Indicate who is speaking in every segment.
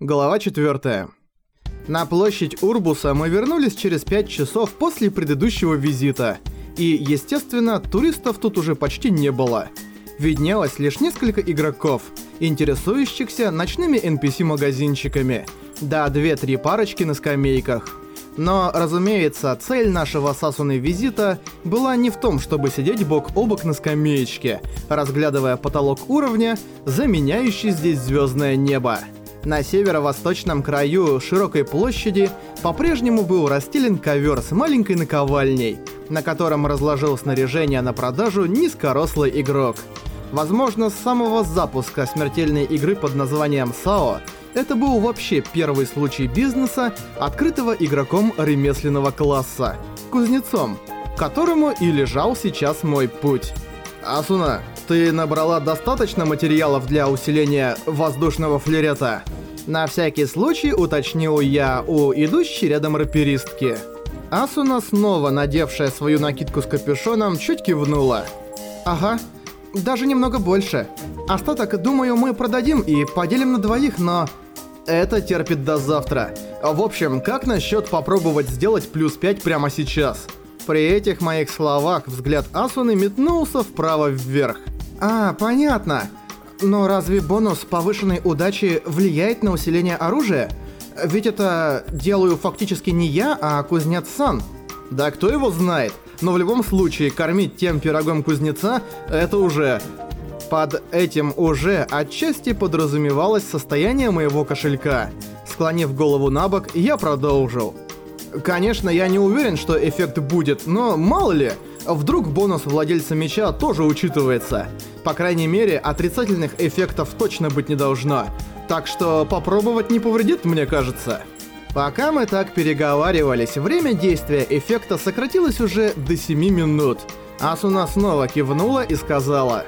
Speaker 1: Глава 4. На площадь Урбуса мы вернулись через 5 часов после предыдущего визита. И, естественно, туристов тут уже почти не было. Виднелось лишь несколько игроков, интересующихся ночными NPC-магазинчиками, да 2-3 парочки на скамейках. Но, разумеется, цель нашего Сасуны визита была не в том, чтобы сидеть бок о бок на скамеечке, разглядывая потолок уровня, заменяющий здесь звездное небо. На северо-восточном краю широкой площади по-прежнему был расстелен ковер с маленькой наковальней, на котором разложил снаряжение на продажу низкорослый игрок. Возможно, с самого запуска смертельной игры под названием САО это был вообще первый случай бизнеса, открытого игроком ремесленного класса, кузнецом, к которому и лежал сейчас мой путь. Асуна, ты набрала достаточно материалов для усиления воздушного флерета? На всякий случай уточнил я у идущей рядом раперистки. Асуна, снова надевшая свою накидку с капюшоном, чуть кивнула. «Ага, даже немного больше. Остаток, думаю, мы продадим и поделим на двоих, но...» Это терпит до завтра. В общем, как насчет попробовать сделать плюс 5 прямо сейчас? При этих моих словах взгляд Асуны метнулся вправо вверх. «А, понятно. Но разве бонус повышенной удачи влияет на усиление оружия? Ведь это делаю фактически не я, а кузнец-сан». Да кто его знает, но в любом случае кормить тем пирогом кузнеца – это уже... Под этим уже отчасти подразумевалось состояние моего кошелька. Склонив голову на бок, я продолжил. Конечно, я не уверен, что эффект будет, но мало ли, вдруг бонус владельца меча тоже учитывается. По крайней мере, отрицательных эффектов точно быть не должно. Так что попробовать не повредит, мне кажется. Пока мы так переговаривались, время действия эффекта сократилось уже до 7 минут. Асуна снова кивнула и сказала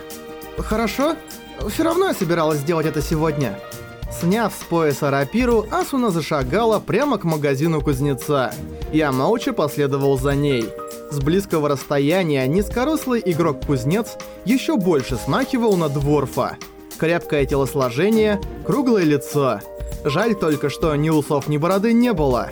Speaker 1: «Хорошо, все равно я собиралась сделать это сегодня». Сняв с пояса рапиру, Асуна зашагала прямо к магазину кузнеца. Я молча последовал за ней. С близкого расстояния низкорослый игрок-кузнец еще больше смахивал на дворфа. Крепкое телосложение, круглое лицо. Жаль только, что ни усов, ни бороды не было.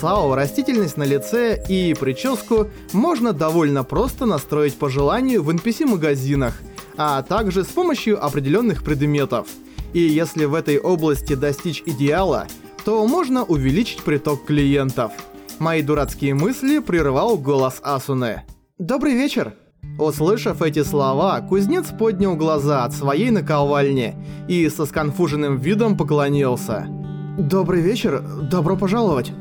Speaker 1: САО растительность на лице и прическу можно довольно просто настроить по желанию в NPC-магазинах, а также с помощью определенных предметов. И если в этой области достичь идеала, то можно увеличить приток клиентов. Мои дурацкие мысли прервал голос Асуны. «Добрый вечер!» Услышав эти слова, кузнец поднял глаза от своей наковальни и со сконфуженным видом поклонился. «Добрый вечер, добро пожаловать!»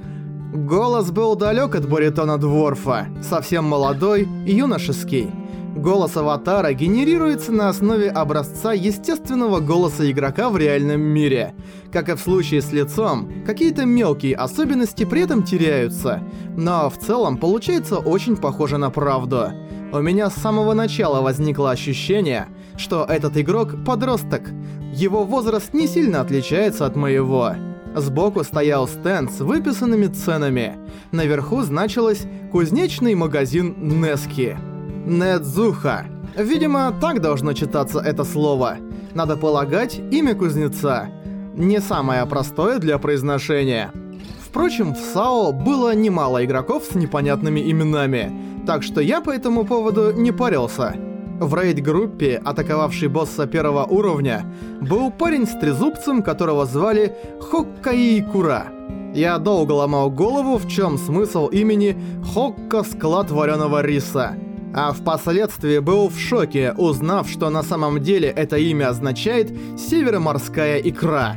Speaker 1: Голос был далек от баритона Дворфа, совсем молодой юношеский. Голос аватара генерируется на основе образца естественного голоса игрока в реальном мире. Как и в случае с лицом, какие-то мелкие особенности при этом теряются, но в целом получается очень похоже на правду. У меня с самого начала возникло ощущение, что этот игрок – подросток. Его возраст не сильно отличается от моего. Сбоку стоял стенд с выписанными ценами. Наверху значилось «Кузнечный магазин Нески». Недзуха. Видимо, так должно читаться это слово. Надо полагать, имя кузнеца. Не самое простое для произношения. Впрочем, в САО было немало игроков с непонятными именами, так что я по этому поводу не парился. В рейд-группе, атаковавший босса первого уровня, был парень с трезубцем, которого звали Хоккаи Кура. Я долго ломал голову, в чем смысл имени Хокка Склад Вареного Риса – а впоследствии был в шоке, узнав, что на самом деле это имя означает «североморская икра».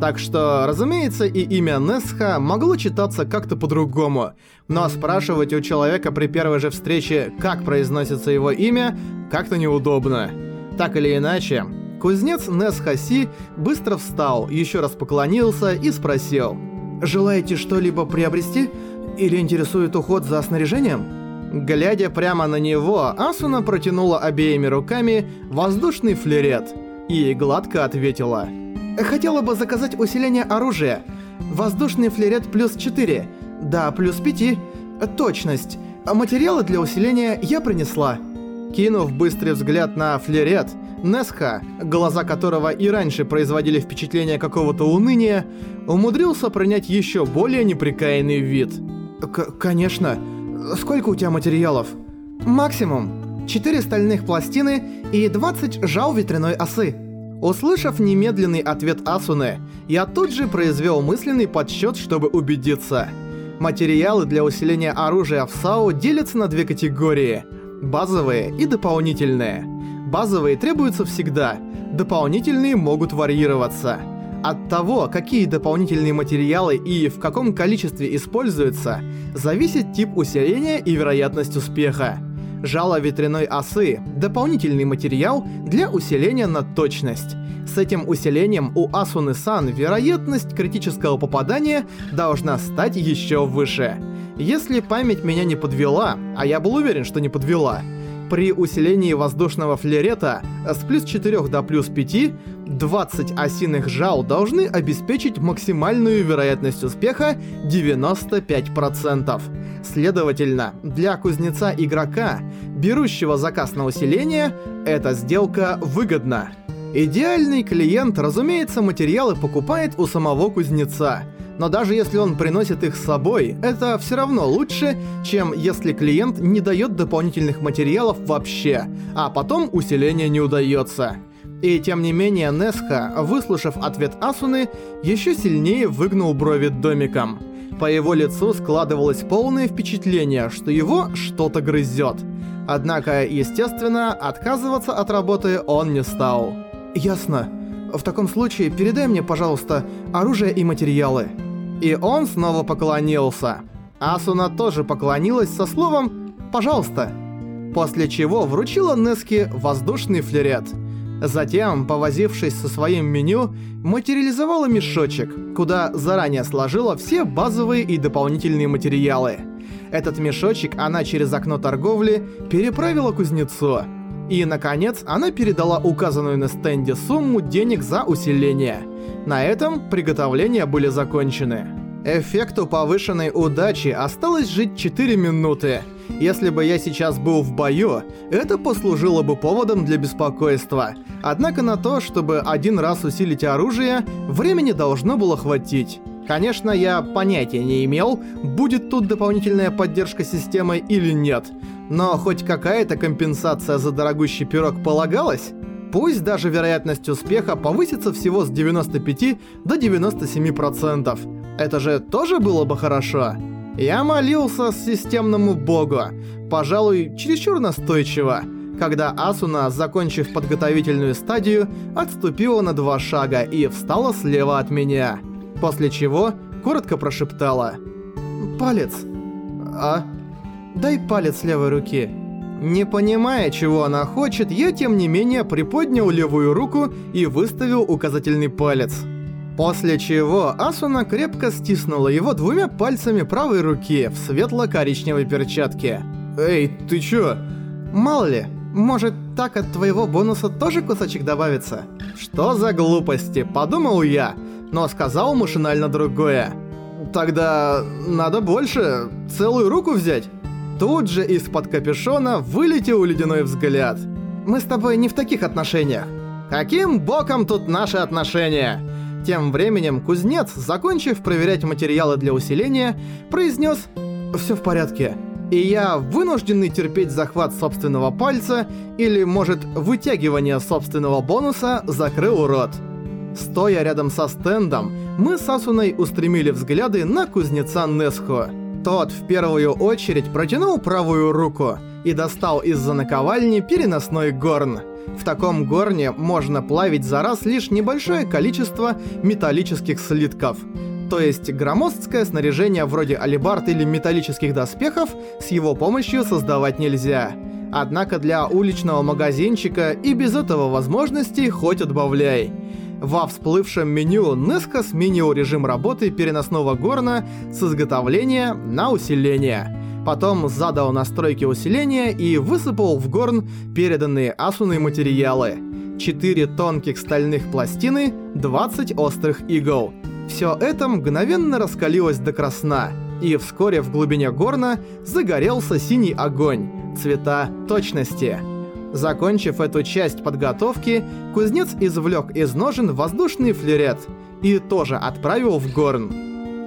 Speaker 1: Так что, разумеется, и имя Несха могло читаться как-то по-другому, но спрашивать у человека при первой же встрече, как произносится его имя, как-то неудобно. Так или иначе, кузнец Несха Си быстро встал, еще раз поклонился и спросил «Желаете что-либо приобрести? Или интересует уход за снаряжением?» Глядя прямо на него, Асуна протянула обеими руками воздушный флерет и гладко ответила. «Хотела бы заказать усиление оружия. Воздушный флерет плюс 4. Да, плюс 5. Точность. Материалы для усиления я принесла». Кинув быстрый взгляд на флерет, Несха, глаза которого и раньше производили впечатление какого-то уныния, умудрился принять еще более неприкаянный вид. К «Конечно. Сколько у тебя материалов?» «Максимум. 4 стальных пластины и 20 жал ветряной осы». Услышав немедленный ответ Асуны, я тут же произвел мысленный подсчет, чтобы убедиться. Материалы для усиления оружия в САУ делятся на две категории – базовые и дополнительные. Базовые требуются всегда, дополнительные могут варьироваться. От того, какие дополнительные материалы и в каком количестве используются, зависит тип усиления и вероятность успеха. Жало ветряной осы – дополнительный материал для усиления на точность. С этим усилением у Асуны-сан вероятность критического попадания должна стать еще выше. Если память меня не подвела, а я был уверен, что не подвела, при усилении воздушного флерета с плюс 4 до плюс 5 20 осиных жал должны обеспечить максимальную вероятность успеха 95%. Следовательно, для кузнеца-игрока, берущего заказ на усиление, эта сделка выгодна. Идеальный клиент, разумеется, материалы покупает у самого кузнеца – но даже если он приносит их с собой, это все равно лучше, чем если клиент не дает дополнительных материалов вообще, а потом усиление не удается. И тем не менее Несха, выслушав ответ Асуны, еще сильнее выгнул брови домиком. По его лицу складывалось полное впечатление, что его что-то грызет. Однако, естественно, отказываться от работы он не стал. «Ясно. В таком случае передай мне, пожалуйста, оружие и материалы». И он снова поклонился. Асуна тоже поклонилась со словом «пожалуйста», после чего вручила Неске воздушный флерет. Затем, повозившись со своим меню, материализовала мешочек, куда заранее сложила все базовые и дополнительные материалы. Этот мешочек она через окно торговли переправила кузнецу. И, наконец, она передала указанную на стенде сумму денег за усиление – на этом приготовления были закончены. Эффекту повышенной удачи осталось жить 4 минуты. Если бы я сейчас был в бою, это послужило бы поводом для беспокойства. Однако на то, чтобы один раз усилить оружие, времени должно было хватить. Конечно, я понятия не имел, будет тут дополнительная поддержка системы или нет. Но хоть какая-то компенсация за дорогущий пирог полагалась? Пусть даже вероятность успеха повысится всего с 95 до 97%. Это же тоже было бы хорошо. Я молился системному богу, пожалуй, чересчур настойчиво, когда Асуна, закончив подготовительную стадию, отступила на два шага и встала слева от меня. После чего коротко прошептала «Палец». «А? Дай палец левой руки». Не понимая, чего она хочет, я тем не менее приподнял левую руку и выставил указательный палец. После чего Асуна крепко стиснула его двумя пальцами правой руки в светло-коричневой перчатке. «Эй, ты чё?» «Мало ли, может так от твоего бонуса тоже кусочек добавится?» «Что за глупости?» – подумал я, но сказал машинально другое. «Тогда надо больше, целую руку взять?» Тут же из-под капюшона вылетел ледяной взгляд. «Мы с тобой не в таких отношениях». «Каким боком тут наши отношения?» Тем временем кузнец, закончив проверять материалы для усиления, произнес «Всё в порядке». И я, вынужденный терпеть захват собственного пальца, или, может, вытягивание собственного бонуса, закрыл рот. Стоя рядом со стендом, мы с Асуной устремили взгляды на кузнеца Несхо. Тот в первую очередь протянул правую руку и достал из-за наковальни переносной горн. В таком горне можно плавить за раз лишь небольшое количество металлических слитков. То есть громоздкое снаряжение вроде алибард или металлических доспехов с его помощью создавать нельзя. Однако для уличного магазинчика и без этого возможности хоть отбавляй. Во всплывшем меню Неска сменил режим работы переносного горна с изготовления на усиление. Потом задал настройки усиления и высыпал в горн переданные Асуной материалы. 4 тонких стальных пластины, 20 острых игл. Все это мгновенно раскалилось до красна, и вскоре в глубине горна загорелся синий огонь, цвета точности. Закончив эту часть подготовки, кузнец извлек из ножен воздушный флерет и тоже отправил в горн.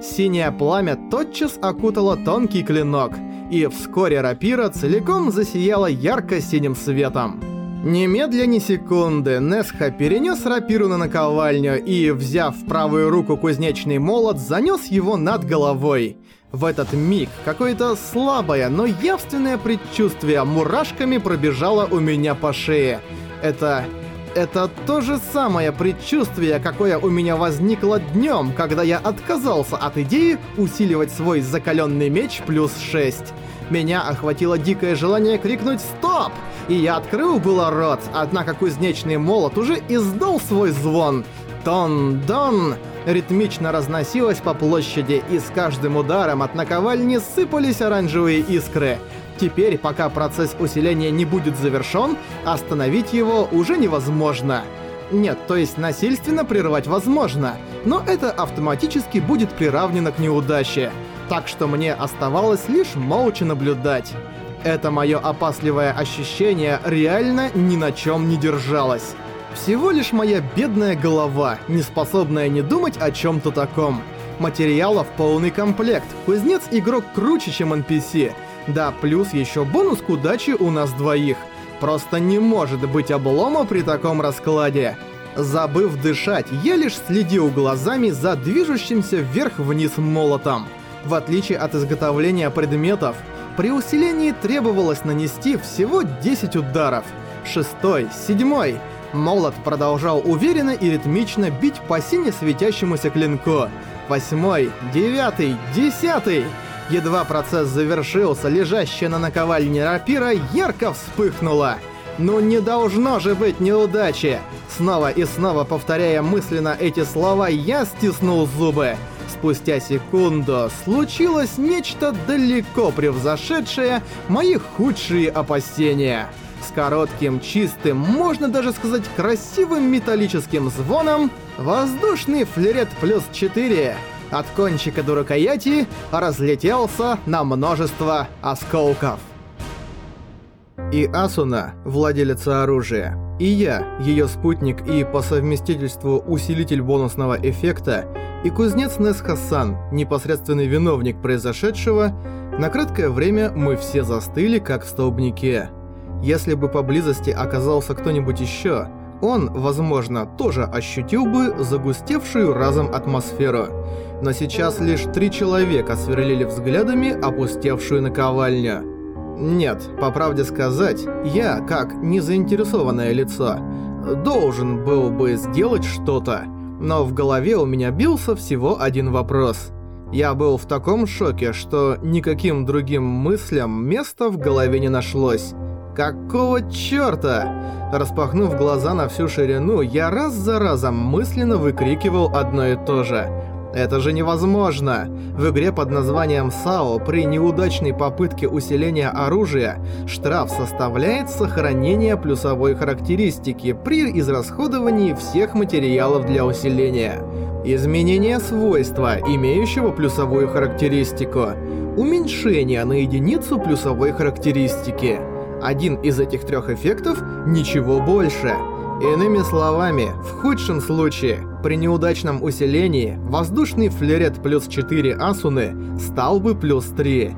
Speaker 1: Синее пламя тотчас окутало тонкий клинок, и вскоре рапира целиком засияла ярко-синим светом. Немедля ни секунды Несха перенес рапиру на наковальню и, взяв в правую руку кузнечный молот, занес его над головой. В этот миг какое-то слабое, но явственное предчувствие мурашками пробежало у меня по шее. Это... Это то же самое предчувствие, какое у меня возникло днем, когда я отказался от идеи усиливать свой закаленный меч плюс 6. Меня охватило дикое желание крикнуть «Стоп!» И я открыл было рот, однако кузнечный молот уже издал свой звон. Тон-дон! ритмично разносилась по площади, и с каждым ударом от наковальни сыпались оранжевые искры. Теперь, пока процесс усиления не будет завершён, остановить его уже невозможно. Нет, то есть насильственно прервать возможно, но это автоматически будет приравнено к неудаче. Так что мне оставалось лишь молча наблюдать. Это моё опасливое ощущение реально ни на чём не держалось. Всего лишь моя бедная голова, не способная не думать о чем-то таком. Материалов полный комплект, кузнец-игрок круче, чем NPC. Да, плюс еще бонус к удаче у нас двоих. Просто не может быть облома при таком раскладе. Забыв дышать, я лишь следил глазами за движущимся вверх-вниз молотом. В отличие от изготовления предметов, при усилении требовалось нанести всего 10 ударов. Шестой, седьмой — Молот продолжал уверенно и ритмично бить по сине светящемуся клинку. Восьмой, девятый, десятый. Едва процесс завершился, лежащая на наковальне рапира ярко вспыхнула. «Ну не должно же быть неудачи!» Снова и снова повторяя мысленно эти слова, я стиснул зубы. Спустя секунду случилось нечто далеко превзошедшее мои худшие опасения с коротким, чистым, можно даже сказать красивым металлическим звоном, воздушный флерет плюс 4 от кончика до рукояти разлетелся на множество осколков. И Асуна, владелица оружия, и я, ее спутник и по совместительству усилитель бонусного эффекта, и кузнец Несхасан, непосредственный виновник произошедшего, на краткое время мы все застыли, как в столбнике. Если бы поблизости оказался кто-нибудь еще, он, возможно, тоже ощутил бы загустевшую разом атмосферу. Но сейчас лишь три человека сверлили взглядами опустевшую наковальню. Нет, по правде сказать, я, как незаинтересованное лицо, должен был бы сделать что-то, но в голове у меня бился всего один вопрос. Я был в таком шоке, что никаким другим мыслям места в голове не нашлось. Какого чёрта? Распахнув глаза на всю ширину, я раз за разом мысленно выкрикивал одно и то же. Это же невозможно! В игре под названием САО при неудачной попытке усиления оружия штраф составляет сохранение плюсовой характеристики при израсходовании всех материалов для усиления. Изменение свойства, имеющего плюсовую характеристику. Уменьшение на единицу плюсовой характеристики. Один из этих трех эффектов — ничего больше. Иными словами, в худшем случае, при неудачном усилении, воздушный флерет плюс 4 Асуны стал бы плюс 3.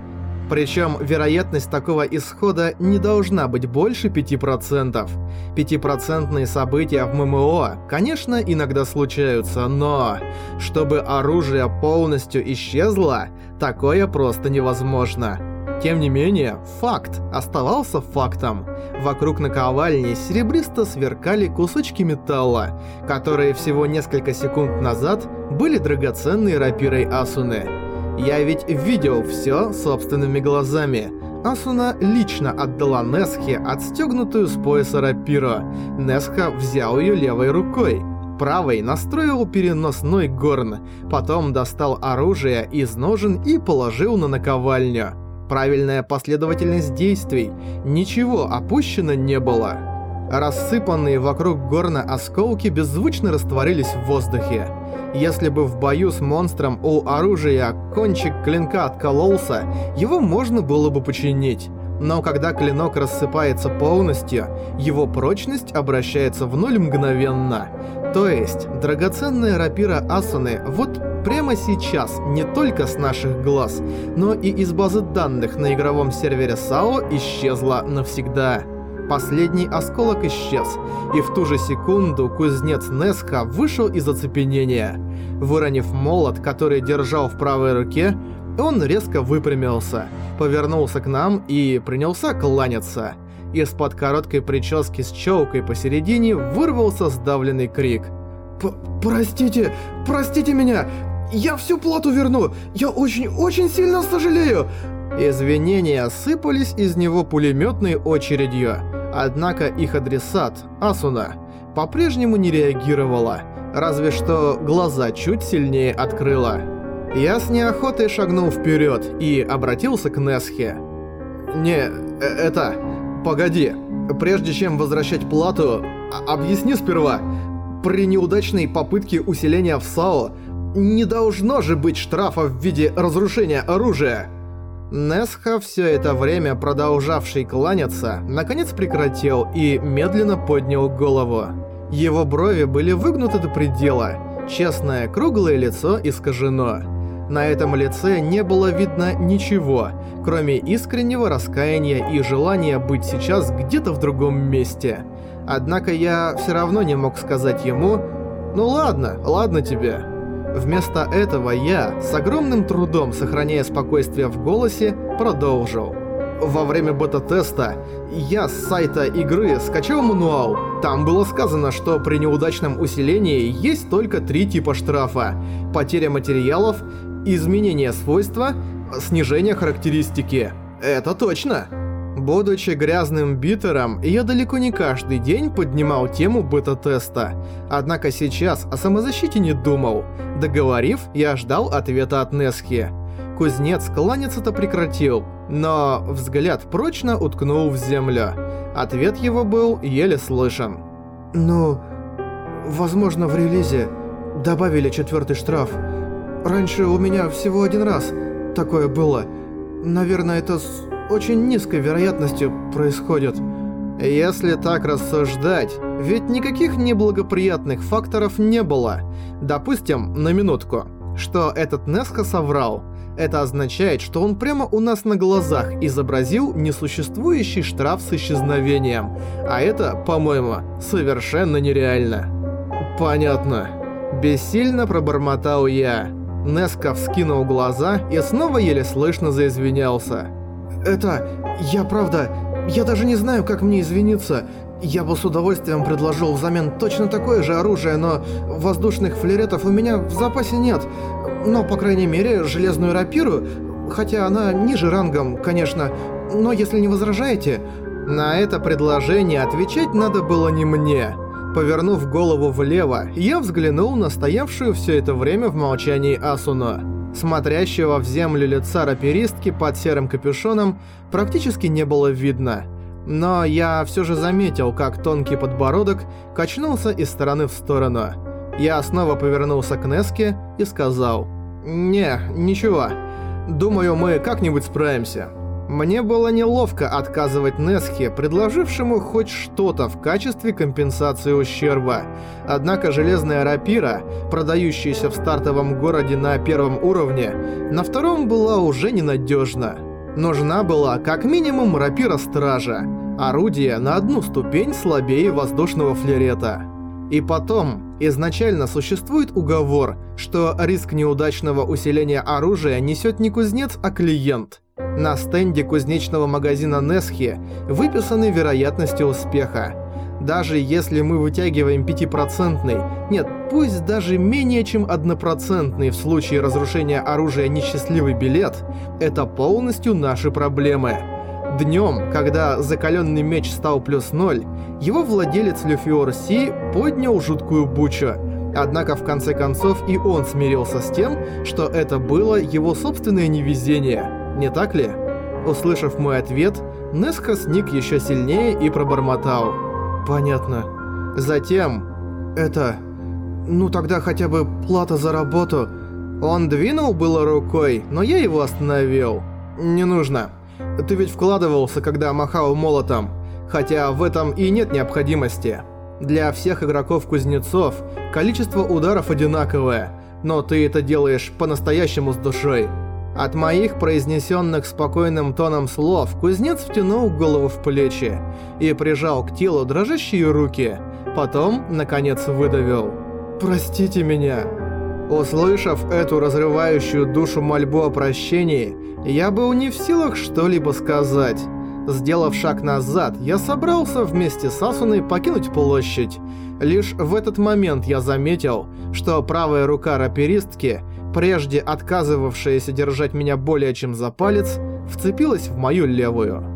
Speaker 1: Причем вероятность такого исхода не должна быть больше 5%. Пятипроцентные события в ММО, конечно, иногда случаются, но... Чтобы оружие полностью исчезло, такое просто невозможно. Тем не менее, факт оставался фактом. Вокруг наковальни серебристо сверкали кусочки металла, которые всего несколько секунд назад были драгоценной рапирой Асуны. Я ведь видел все собственными глазами. Асуна лично отдала Несхе отстегнутую с пояса рапиру. Несха взял ее левой рукой. Правой настроил переносной горн, потом достал оружие из ножен и положил на наковальню. Правильная последовательность действий. Ничего опущено не было. Рассыпанные вокруг горна осколки беззвучно растворились в воздухе. Если бы в бою с монстром у оружия кончик клинка откололся, его можно было бы починить. Но когда клинок рассыпается полностью, его прочность обращается в ноль мгновенно. То есть, драгоценная рапира Асуны вот прямо сейчас не только с наших глаз, но и из базы данных на игровом сервере САО исчезла навсегда. Последний осколок исчез, и в ту же секунду кузнец Неска вышел из оцепенения. Выронив молот, который держал в правой руке, он резко выпрямился, повернулся к нам и принялся кланяться. Из-под короткой прически с челкой посередине вырвался сдавленный крик.
Speaker 2: «Простите, простите меня! Я всю плату верну! Я очень-очень сильно сожалею!»
Speaker 1: Извинения сыпались из него пулеметной очередью, однако их адресат, Асуна, по-прежнему не реагировала, разве что глаза чуть сильнее открыла. Я с неохотой шагнул вперед и обратился к Несхе. «Не, э, это... Погоди. Прежде чем возвращать плату, объясни сперва. При неудачной попытке усиления в САО не должно же быть штрафа в виде разрушения оружия». Несха, все это время продолжавший кланяться, наконец прекратил и медленно поднял голову. Его брови были выгнуты до предела, честное круглое лицо искажено. На этом лице не было видно ничего, кроме искреннего раскаяния и желания быть сейчас где-то в другом месте. Однако я все равно не мог сказать ему «Ну ладно, ладно тебе». Вместо этого я, с огромным трудом сохраняя спокойствие в голосе, продолжил. Во время бета-теста я с сайта игры скачал мануал. Там было сказано, что при неудачном усилении есть только три типа штрафа. Потеря материалов, изменение свойства, снижение характеристики. Это точно. Будучи грязным битером, я далеко не каждый день поднимал тему бета-теста. Однако сейчас о самозащите не думал. Договорив, я ждал ответа от Несхи. Кузнец кланяться-то прекратил, но взгляд прочно уткнул в землю. Ответ его был еле слышен.
Speaker 2: «Ну, возможно, в релизе добавили четвертый штраф. Раньше у меня всего один раз такое было. Наверное, это очень низкой вероятностью происходит».
Speaker 1: Если так рассуждать, ведь никаких неблагоприятных факторов не было. Допустим, на минутку, что этот Неска соврал. Это означает, что он прямо у нас на глазах изобразил несуществующий штраф с исчезновением. А это, по-моему, совершенно нереально. Понятно. Бессильно пробормотал я. Неска вскинул глаза и снова еле слышно заизвинялся.
Speaker 2: «Это... я правда... Я даже не знаю, как мне извиниться. Я бы с удовольствием предложил взамен точно такое же оружие, но воздушных флеретов у меня в запасе нет. Но, по крайней мере, железную рапиру, хотя она ниже рангом, конечно, но если не возражаете...
Speaker 1: На это предложение отвечать надо было не мне. Повернув голову влево, я взглянул на стоявшую все это время в молчании Асуно. Смотрящего в землю лица раперистки под серым капюшоном практически не было видно. Но я все же заметил, как тонкий подбородок качнулся из стороны в сторону. Я снова повернулся к Неске и сказал «Не, ничего. Думаю, мы как-нибудь справимся». Мне было неловко отказывать Несхе, предложившему хоть что-то в качестве компенсации ущерба. Однако железная рапира, продающаяся в стартовом городе на первом уровне, на втором была уже ненадежна. Нужна была как минимум рапира стража, орудие на одну ступень слабее воздушного флерета. И потом, изначально существует уговор, что риск неудачного усиления оружия несет не кузнец, а клиент. На стенде кузнечного магазина Несхи выписаны вероятности успеха. Даже если мы вытягиваем 5%, нет, пусть даже менее чем 1% в случае разрушения оружия несчастливый билет, это полностью наши проблемы. Днем, когда закаленный меч стал плюс ноль, его владелец Люфиор Си поднял жуткую бучу. Однако в конце концов и он смирился с тем, что это было его собственное невезение, не так ли? Услышав мой ответ, Неска сник еще сильнее и пробормотал.
Speaker 2: «Понятно.
Speaker 1: Затем...
Speaker 2: Это... Ну тогда хотя бы плата за работу...»
Speaker 1: Он двинул было рукой, но я его остановил. «Не нужно. Ты ведь вкладывался, когда махал молотом, хотя в этом и нет необходимости. Для всех игроков-кузнецов количество ударов одинаковое, но ты это делаешь по-настоящему с душой. От моих произнесенных спокойным тоном слов кузнец втянул голову в плечи и прижал к телу дрожащие руки, потом, наконец, выдавил «Простите меня». Услышав эту разрывающую душу мольбу о прощении, я был не в силах что-либо сказать. Сделав шаг назад, я собрался вместе с Асуной покинуть площадь. Лишь в этот момент я заметил, что правая рука раперистки, прежде отказывавшаяся держать меня более чем за палец, вцепилась в мою левую.